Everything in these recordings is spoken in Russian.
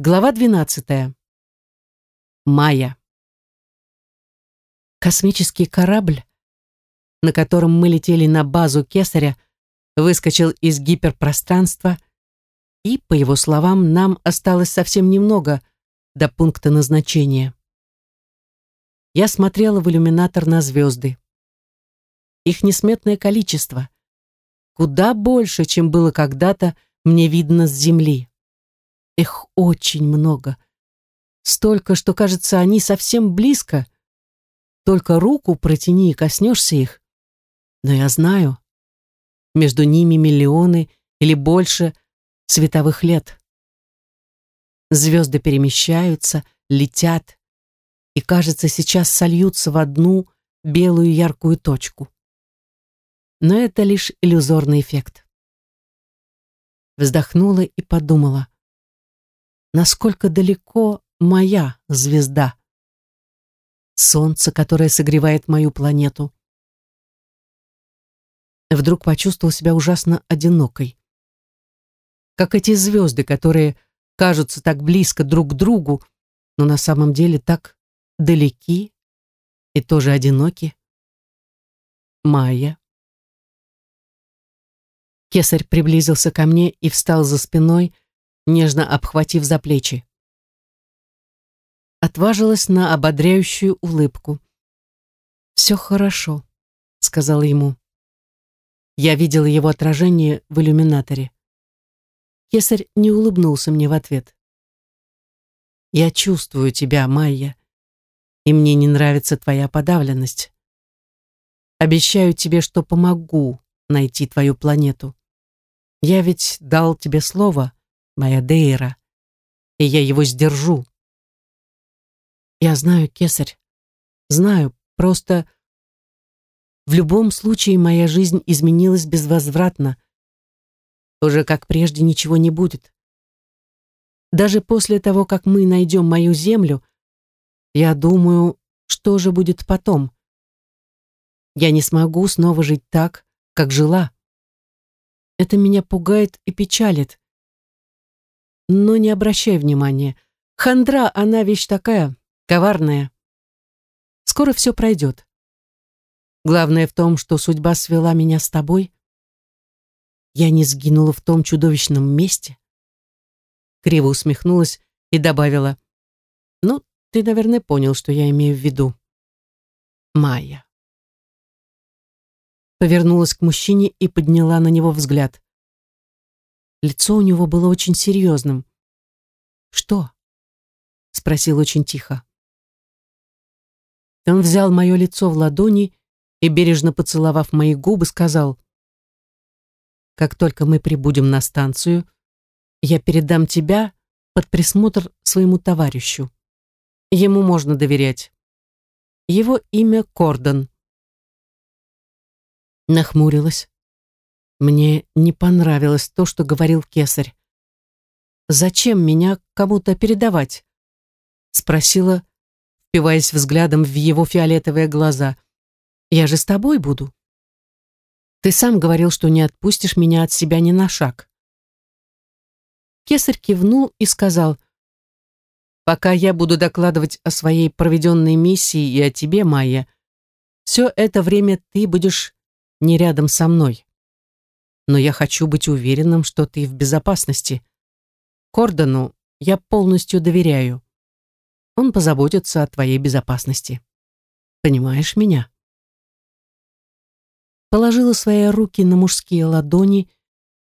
Глава 12. Майя. Космический корабль, на котором мы летели на базу Кесаря, выскочил из гиперпространства, и, по его словам, нам осталось совсем немного до пункта назначения. Я смотрела в иллюминатор на звезды. Их несметное количество, куда больше, чем было когда-то мне видно с Земли. Их очень много. Столько, что, кажется, они совсем близко. Только руку протяни и коснешься их. Но я знаю, между ними миллионы или больше световых лет. Звезды перемещаются, летят, и, кажется, сейчас сольются в одну белую яркую точку. Но это лишь иллюзорный эффект. Вздохнула и подумала насколько далеко моя звезда. Солнце, которое согревает мою планету. Вдруг почувствовал себя ужасно одинокой. Как эти звезды, которые кажутся так близко друг к другу, но на самом деле так далеки и тоже одиноки. Майя. Кесарь приблизился ко мне и встал за спиной, нежно обхватив за плечи. Отважилась на ободряющую улыбку. «Все хорошо», — сказала ему. Я видела его отражение в иллюминаторе. Кесарь не улыбнулся мне в ответ. «Я чувствую тебя, Майя, и мне не нравится твоя подавленность. Обещаю тебе, что помогу найти твою планету. Я ведь дал тебе слово, моя Дейра, и я его сдержу. Я знаю, кесарь, знаю, просто в любом случае моя жизнь изменилась безвозвратно. Уже как прежде ничего не будет. Даже после того, как мы найдем мою землю, я думаю, что же будет потом. Я не смогу снова жить так, как жила. Это меня пугает и печалит. Но не обращай внимания. Хандра, она вещь такая, коварная. Скоро все пройдет. Главное в том, что судьба свела меня с тобой. Я не сгинула в том чудовищном месте. Криво усмехнулась и добавила. Ну, ты, наверное, понял, что я имею в виду. Майя. Повернулась к мужчине и подняла на него взгляд. Лицо у него было очень серьезным. «Что?» — спросил очень тихо. Он взял мое лицо в ладони и, бережно поцеловав мои губы, сказал, «Как только мы прибудем на станцию, я передам тебя под присмотр своему товарищу. Ему можно доверять. Его имя Кордон». Нахмурилась. Мне не понравилось то, что говорил кесарь. «Зачем меня кому-то передавать?» Спросила, впиваясь взглядом в его фиолетовые глаза. «Я же с тобой буду». «Ты сам говорил, что не отпустишь меня от себя ни на шаг». Кесарь кивнул и сказал, «Пока я буду докладывать о своей проведенной миссии и о тебе, Майя, все это время ты будешь не рядом со мной но я хочу быть уверенным, что ты в безопасности. Кордону я полностью доверяю. Он позаботится о твоей безопасности. Понимаешь меня?» Положила свои руки на мужские ладони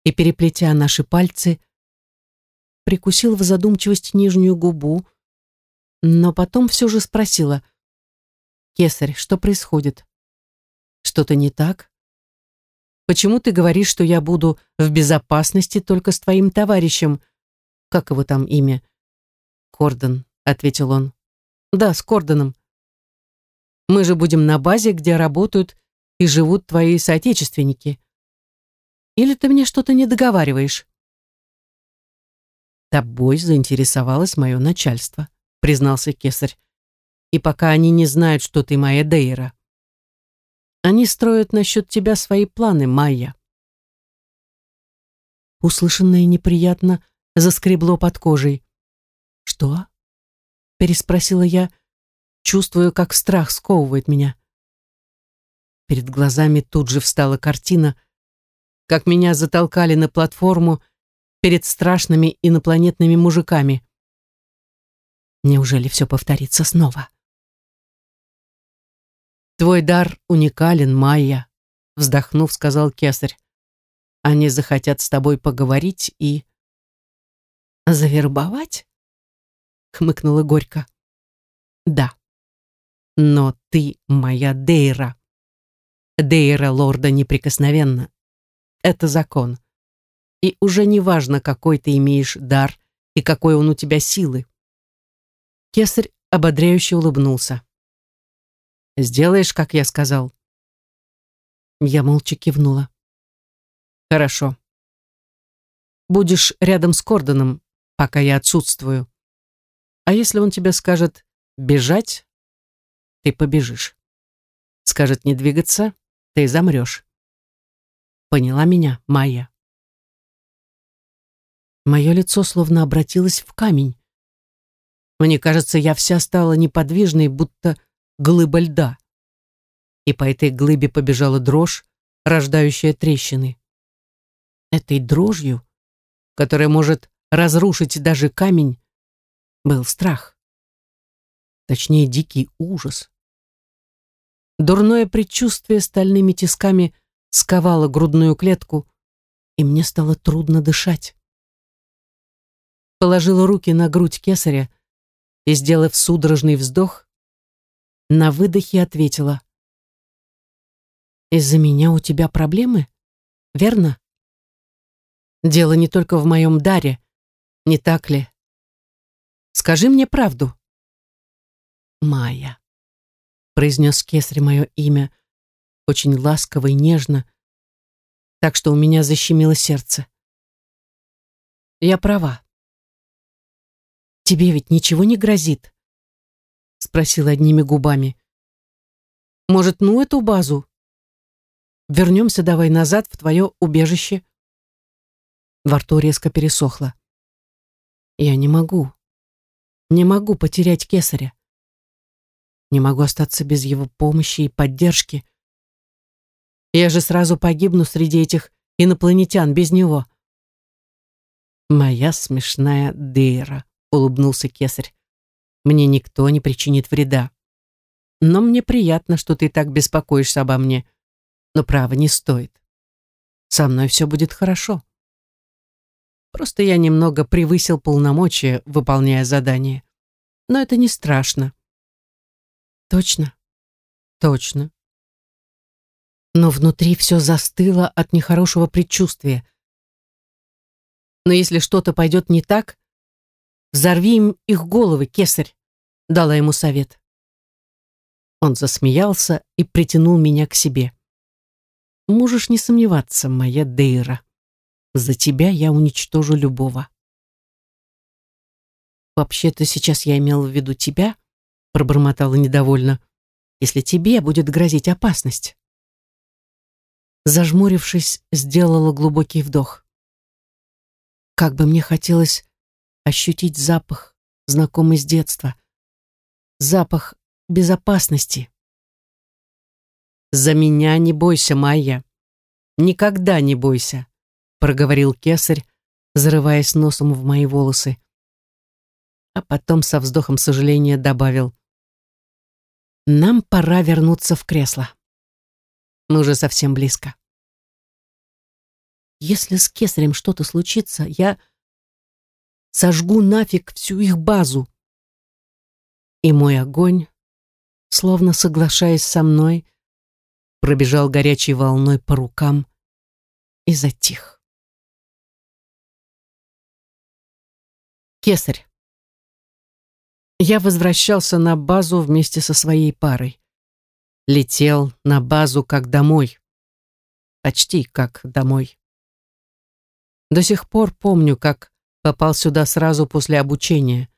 и, переплетя наши пальцы, прикусила в задумчивости нижнюю губу, но потом все же спросила, «Кесарь, что происходит? Что-то не так?» Почему ты говоришь, что я буду в безопасности только с твоим товарищем? Как его там имя? Кордон, ответил он. Да, с Кордоном. Мы же будем на базе, где работают и живут твои соотечественники. Или ты мне что-то не договариваешь? Тобой заинтересовалось мое начальство, признался Кесарь. И пока они не знают, что ты моя Дейра. Они строят насчет тебя свои планы, Майя. Услышанное неприятно заскребло под кожей. «Что?» — переспросила я, чувствуя, как страх сковывает меня. Перед глазами тут же встала картина, как меня затолкали на платформу перед страшными инопланетными мужиками. Неужели все повторится снова? «Твой дар уникален, Майя», — вздохнув, сказал кесарь. «Они захотят с тобой поговорить и...» «Завербовать?» — хмыкнула горько. «Да. Но ты моя Дейра. Дейра лорда неприкосновенна. Это закон. И уже не важно, какой ты имеешь дар и какой он у тебя силы». Кесарь ободряюще улыбнулся. Сделаешь, как я сказал?» Я молча кивнула. «Хорошо. Будешь рядом с Кордоном, пока я отсутствую. А если он тебе скажет «бежать», ты побежишь. Скажет «не двигаться», ты замрешь. Поняла меня, Майя?» Мое лицо словно обратилось в камень. Мне кажется, я вся стала неподвижной, будто глыба льда. И по этой глыбе побежала дрожь, рождающая трещины. Этой дрожью, которая может разрушить даже камень, был страх. Точнее, дикий ужас. Дурное предчувствие стальными тисками сковало грудную клетку, и мне стало трудно дышать. Положила руки на грудь кесаря и, сделав судорожный вздох, на выдохе ответила. «Из-за меня у тебя проблемы? Верно? Дело не только в моем даре, не так ли? Скажи мне правду». «Майя», — произнес кесарь мое имя, очень ласково и нежно, так что у меня защемило сердце. «Я права. Тебе ведь ничего не грозит?» Спросил одними губами. Может, ну эту базу? Вернемся давай назад в твое убежище. Во рту резко пересохло. Я не могу. Не могу потерять кесаря. Не могу остаться без его помощи и поддержки. Я же сразу погибну среди этих инопланетян без него. Моя смешная Дейра, улыбнулся кесарь мне никто не причинит вреда. Но мне приятно, что ты так беспокоишься обо мне. Но право не стоит. Со мной все будет хорошо. Просто я немного превысил полномочия, выполняя задание. Но это не страшно. Точно? Точно. Но внутри все застыло от нехорошего предчувствия. Но если что-то пойдет не так, взорви им их головы, кесарь дала ему совет. Он засмеялся и притянул меня к себе. Можешь не сомневаться, моя Дейра. За тебя я уничтожу любого. Вообще-то сейчас я имел в виду тебя, пробормотала недовольно, если тебе будет грозить опасность. Зажмурившись, сделала глубокий вдох. Как бы мне хотелось ощутить запах, знакомый с детства, запах безопасности. «За меня не бойся, Майя. Никогда не бойся», — проговорил кесарь, зарываясь носом в мои волосы. А потом со вздохом сожаления добавил. «Нам пора вернуться в кресло. Мы уже совсем близко. Если с кесарем что-то случится, я сожгу нафиг всю их базу», и мой огонь, словно соглашаясь со мной, пробежал горячей волной по рукам и затих. Кесарь. Я возвращался на базу вместе со своей парой. Летел на базу как домой. Почти как домой. До сих пор помню, как попал сюда сразу после обучения.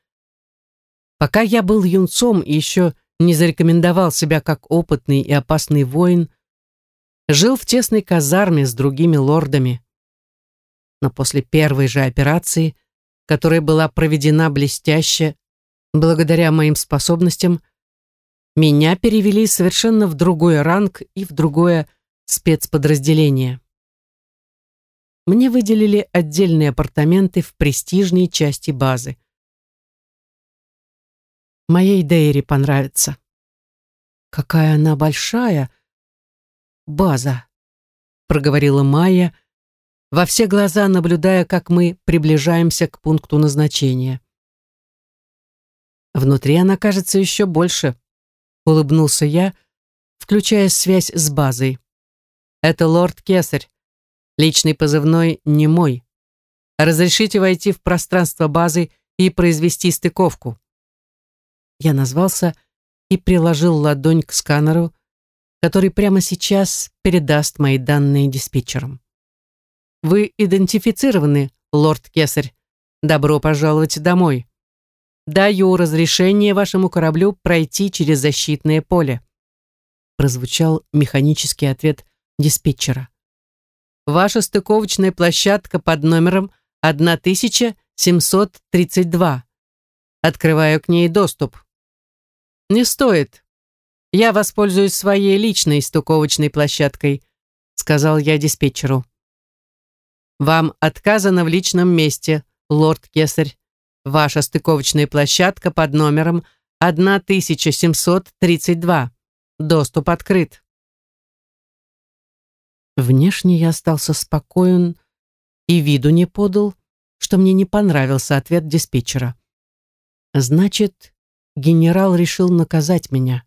Пока я был юнцом и еще не зарекомендовал себя как опытный и опасный воин, жил в тесной казарме с другими лордами. Но после первой же операции, которая была проведена блестяще, благодаря моим способностям, меня перевели совершенно в другой ранг и в другое спецподразделение. Мне выделили отдельные апартаменты в престижной части базы. Моей Дейре понравится. Какая она большая база, проговорила Майя, во все глаза наблюдая, как мы приближаемся к пункту назначения. Внутри она кажется еще больше, улыбнулся я, включая связь с базой. Это лорд Кесарь. Личный позывной не мой. Разрешите войти в пространство базы и произвести стыковку. Я назвался и приложил ладонь к сканеру, который прямо сейчас передаст мои данные диспетчерам. Вы идентифицированы, лорд Кесарь. Добро пожаловать домой. Даю разрешение вашему кораблю пройти через защитное поле. Прозвучал механический ответ диспетчера. Ваша стыковочная площадка под номером 1732. Открываю к ней доступ. Не стоит. Я воспользуюсь своей личной стыковочной площадкой, сказал я диспетчеру. Вам отказано в личном месте, лорд Кесарь. Ваша стыковочная площадка под номером 1732. Доступ открыт. Внешне я остался спокоен и виду не подал, что мне не понравился ответ диспетчера. Значит, генерал решил наказать меня.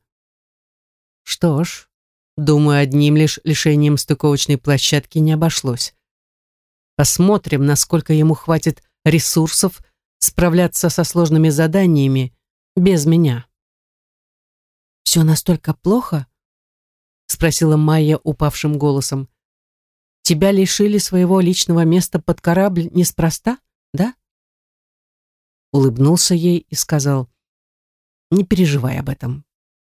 Что ж, думаю, одним лишь лишением стыковочной площадки не обошлось. Посмотрим, насколько ему хватит ресурсов справляться со сложными заданиями без меня. «Все настолько плохо?» — спросила Майя упавшим голосом. «Тебя лишили своего личного места под корабль неспроста, да?» Улыбнулся ей и сказал, «Не переживай об этом.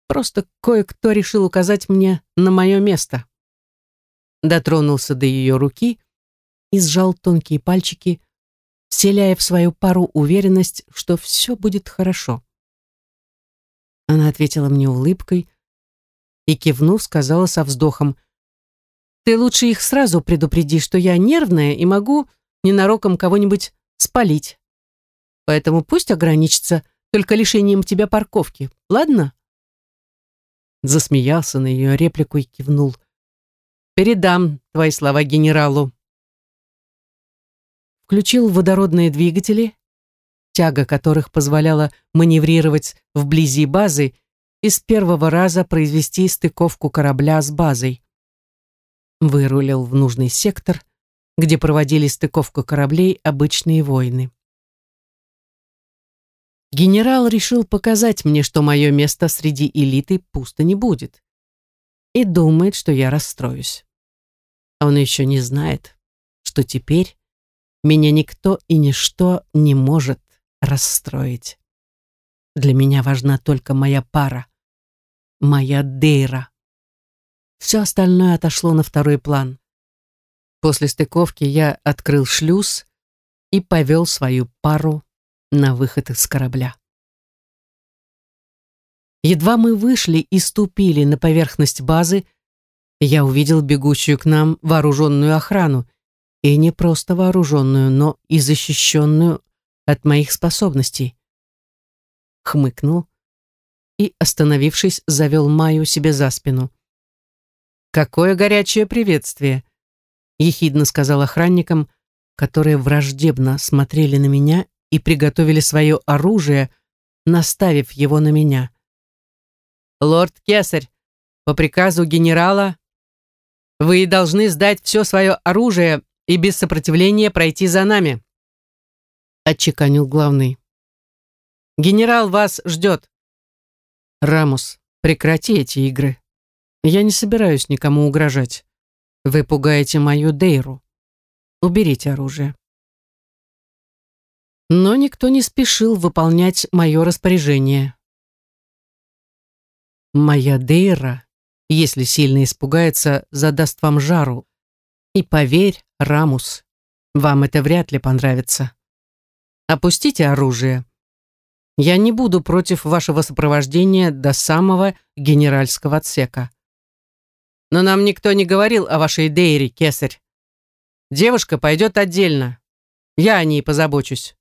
Просто кое-кто решил указать мне на мое место». Дотронулся до ее руки и сжал тонкие пальчики, вселяя в свою пару уверенность, что все будет хорошо. Она ответила мне улыбкой и, кивнув, сказала со вздохом, «Ты лучше их сразу предупреди, что я нервная и могу ненароком кого-нибудь спалить. Поэтому пусть ограничится только лишением тебя парковки, ладно?» Засмеялся на ее реплику и кивнул. «Передам твои слова генералу» включил водородные двигатели, тяга которых позволяла маневрировать вблизи базы и с первого раза произвести стыковку корабля с базой. Вырулил в нужный сектор, где проводили стыковку кораблей обычные войны. Генерал решил показать мне, что мое место среди элиты пусто не будет. И думает, что я расстроюсь. Он еще не знает, что теперь меня никто и ничто не может расстроить. Для меня важна только моя пара, моя Дейра. Все остальное отошло на второй план. После стыковки я открыл шлюз и повел свою пару на выход из корабля. Едва мы вышли и ступили на поверхность базы, я увидел бегущую к нам вооруженную охрану и не просто вооруженную, но и защищенную от моих способностей. Хмыкнул и, остановившись, завел Майю себе за спину. «Какое горячее приветствие!» — ехидно сказал охранникам, которые враждебно смотрели на меня и приготовили свое оружие, наставив его на меня. «Лорд Кесарь, по приказу генерала, вы должны сдать все свое оружие и без сопротивления пройти за нами», — отчеканил главный. «Генерал вас ждет». «Рамус, прекрати эти игры. Я не собираюсь никому угрожать. Вы пугаете мою Дейру. Уберите оружие». Но никто не спешил выполнять мое распоряжение. Моя Дейра, если сильно испугается, задаст вам жару. И поверь, Рамус, вам это вряд ли понравится. Опустите оружие. Я не буду против вашего сопровождения до самого генеральского отсека. Но нам никто не говорил о вашей Дейре, кесарь. Девушка пойдет отдельно. Я о ней позабочусь».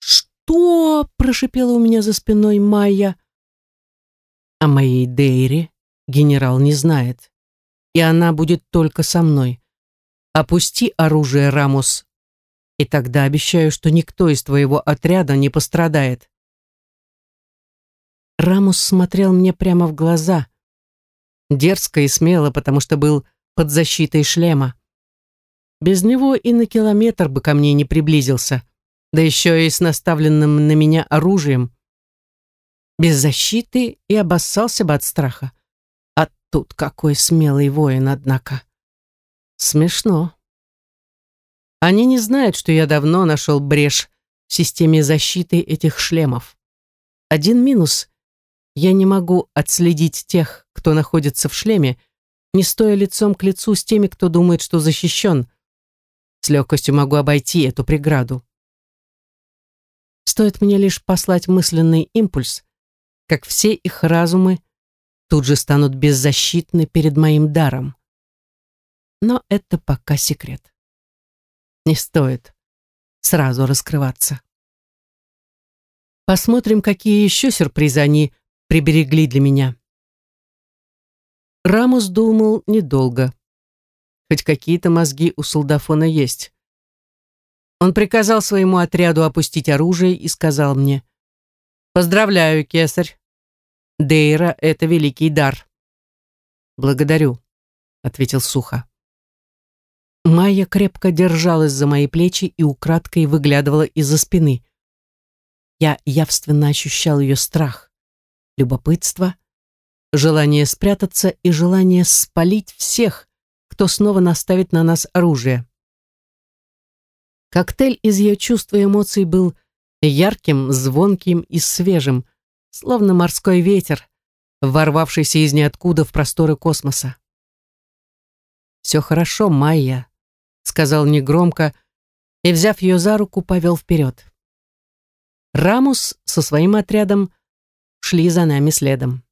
«Что?» – прошипела у меня за спиной Майя. О моей Дейре генерал не знает, и она будет только со мной. Опусти оружие, Рамус, и тогда обещаю, что никто из твоего отряда не пострадает. Рамус смотрел мне прямо в глаза, дерзко и смело, потому что был под защитой шлема. Без него и на километр бы ко мне не приблизился, да еще и с наставленным на меня оружием. Без защиты и обоссался бы от страха. А тут какой смелый воин, однако. Смешно. Они не знают, что я давно нашел брешь в системе защиты этих шлемов. Один минус — я не могу отследить тех, кто находится в шлеме, не стоя лицом к лицу с теми, кто думает, что защищен. С легкостью могу обойти эту преграду. Стоит мне лишь послать мысленный импульс, как все их разумы тут же станут беззащитны перед моим даром. Но это пока секрет. Не стоит сразу раскрываться. Посмотрим, какие еще сюрпризы они приберегли для меня. Рамус думал недолго. Хоть какие-то мозги у солдафона есть. Он приказал своему отряду опустить оружие и сказал мне, «Поздравляю, кесарь. Дейра — это великий дар». «Благодарю», — ответил сухо. Майя крепко держалась за мои плечи и украдкой выглядывала из-за спины. Я явственно ощущал ее страх, любопытство, желание спрятаться и желание спалить всех, кто снова наставит на нас оружие. Коктейль из ее чувств и эмоций был ярким, звонким и свежим, словно морской ветер, ворвавшийся из ниоткуда в просторы космоса. «Все хорошо, Майя», сказал негромко и, взяв ее за руку, повел вперед. Рамус со своим отрядом шли за нами следом.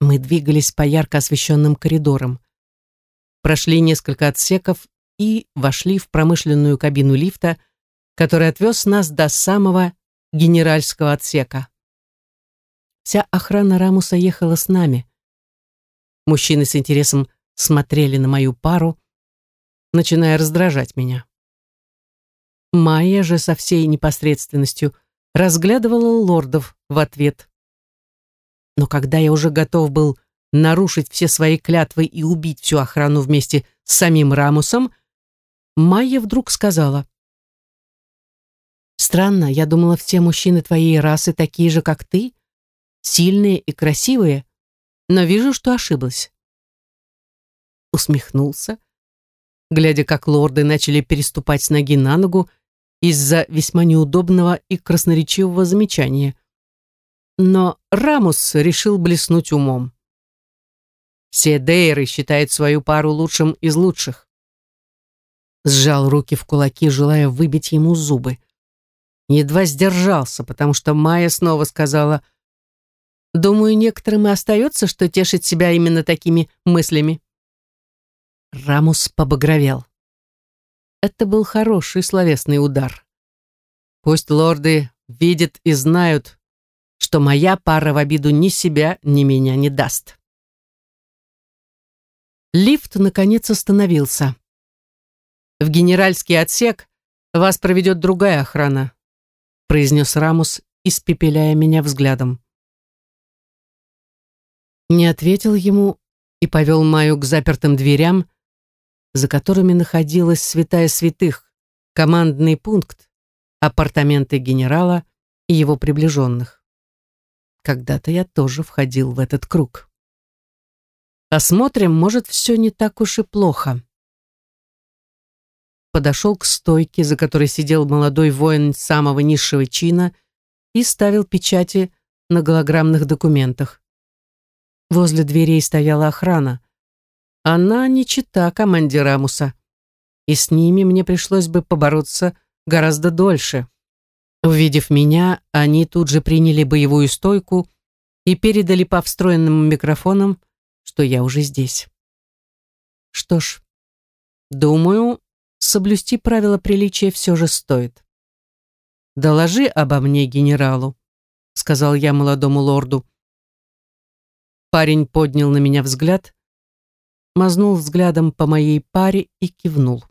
Мы двигались по ярко освещенным коридорам, прошли несколько отсеков и вошли в промышленную кабину лифта, который отвез нас до самого генеральского отсека. Вся охрана Рамуса ехала с нами. Мужчины с интересом смотрели на мою пару, начиная раздражать меня. Майя же со всей непосредственностью разглядывала лордов в ответ. Но когда я уже готов был нарушить все свои клятвы и убить всю охрану вместе с самим Рамусом, Майя вдруг сказала. «Странно, я думала, все мужчины твоей расы такие же, как ты, сильные и красивые, но вижу, что ошиблась». Усмехнулся, глядя, как лорды начали переступать с ноги на ногу из-за весьма неудобного и красноречивого замечания. Но Рамус решил блеснуть умом. Все Дейры считают свою пару лучшим из лучших. Сжал руки в кулаки, желая выбить ему зубы. Едва сдержался, потому что Майя снова сказала, «Думаю, некоторым и остается, что тешить себя именно такими мыслями». Рамус побагровел. Это был хороший словесный удар. Пусть лорды видят и знают, что моя пара в обиду ни себя, ни меня не даст. Лифт, наконец, остановился. «В генеральский отсек вас проведет другая охрана», произнес Рамус, испепеляя меня взглядом. Не ответил ему и повел Маю к запертым дверям, за которыми находилась святая святых, командный пункт, апартаменты генерала и его приближенных. Когда-то я тоже входил в этот круг. Посмотрим, может, все не так уж и плохо. Подошел к стойке, за которой сидел молодой воин самого низшего чина и ставил печати на голограммных документах. Возле дверей стояла охрана, она не чита команде Рамуса, и с ними мне пришлось бы побороться гораздо дольше. Увидев меня, они тут же приняли боевую стойку и передали по встроенным микрофонам, что я уже здесь. Что ж, думаю, соблюсти правила приличия все же стоит. «Доложи обо мне генералу», — сказал я молодому лорду. Парень поднял на меня взгляд, мазнул взглядом по моей паре и кивнул.